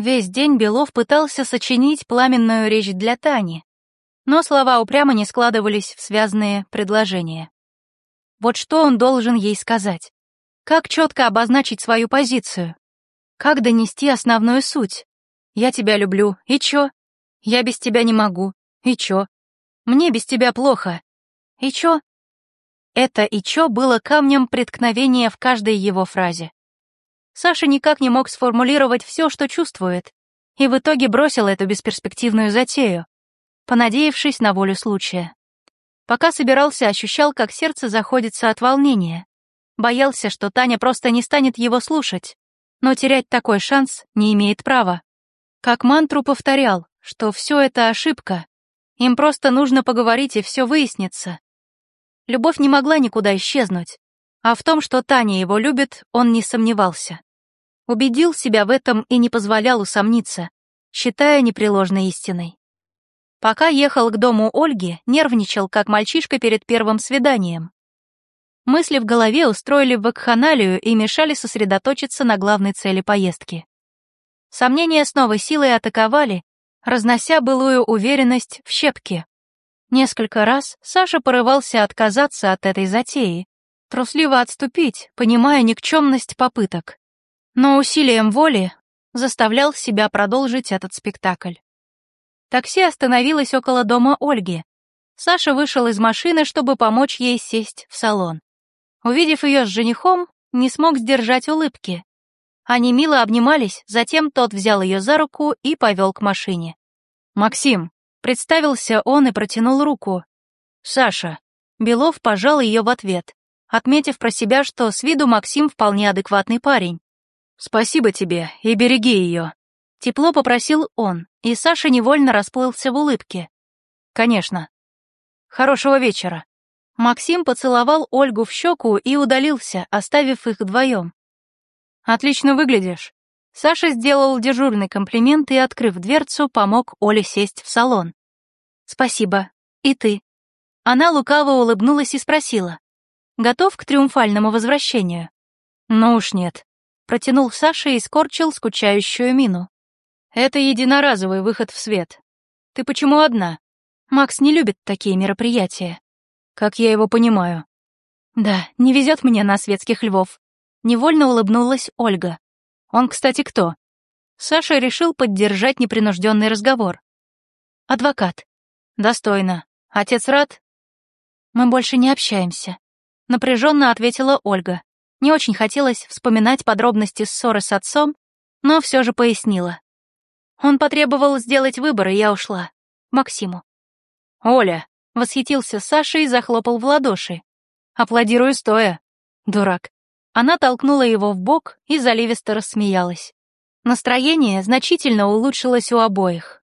Весь день Белов пытался сочинить пламенную речь для Тани, но слова упрямо не складывались в связанные предложения. Вот что он должен ей сказать? Как четко обозначить свою позицию? Как донести основную суть? Я тебя люблю, и чё? Я без тебя не могу, и чё? Мне без тебя плохо, и чё? Это и чё было камнем преткновения в каждой его фразе. Саша никак не мог сформулировать все, что чувствует, и в итоге бросил эту бесперспективную затею, понадеявшись на волю случая. Пока собирался, ощущал, как сердце заходится от волнения. Боялся, что Таня просто не станет его слушать, но терять такой шанс не имеет права. Как мантру повторял, что все это ошибка, им просто нужно поговорить и все выяснится. Любовь не могла никуда исчезнуть, а в том, что Таня его любит, он не сомневался. Убедил себя в этом и не позволял усомниться, считая непреложной истиной. Пока ехал к дому Ольги, нервничал, как мальчишка перед первым свиданием. Мысли в голове устроили вакханалию и мешали сосредоточиться на главной цели поездки. Сомнения с новой силой атаковали, разнося былую уверенность в щепки. Несколько раз Саша порывался отказаться от этой затеи, трусливо отступить, понимая никчемность попыток. Но усилием воли заставлял себя продолжить этот спектакль. Такси остановилось около дома Ольги. Саша вышел из машины, чтобы помочь ей сесть в салон. Увидев ее с женихом, не смог сдержать улыбки. Они мило обнимались, затем тот взял ее за руку и повел к машине. «Максим», — представился он и протянул руку. «Саша». Белов пожал ее в ответ отметив про себя, что с виду Максим вполне адекватный парень. «Спасибо тебе и береги ее», — тепло попросил он, и Саша невольно расплылся в улыбке. «Конечно. Хорошего вечера». Максим поцеловал Ольгу в щеку и удалился, оставив их вдвоем. «Отлично выглядишь». Саша сделал дежурный комплимент и, открыв дверцу, помог Оле сесть в салон. «Спасибо. И ты». Она лукаво улыбнулась и спросила. Готов к триумфальному возвращению? Ну уж нет. Протянул Саша и скорчил скучающую мину. Это единоразовый выход в свет. Ты почему одна? Макс не любит такие мероприятия. Как я его понимаю. Да, не везет мне на светских львов. Невольно улыбнулась Ольга. Он, кстати, кто? Саша решил поддержать непринужденный разговор. Адвокат. Достойно. Отец рад? Мы больше не общаемся. Напряженно ответила Ольга. Не очень хотелось вспоминать подробности ссоры с отцом, но все же пояснила. Он потребовал сделать выбор, и я ушла. Максиму. «Оля!» — восхитился Саша и захлопал в ладоши. «Аплодирую стоя!» Дурак. Она толкнула его в бок и заливисто рассмеялась. Настроение значительно улучшилось у обоих.